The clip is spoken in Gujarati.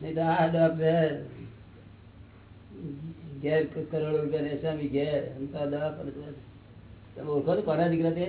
નહીં તો આ ડોક્ટર ઘેર કરોડો રૂપિયા ને સ્વામી ઘેર. દવા પર તમે ઓળખો છો? કોના દીકરા તે?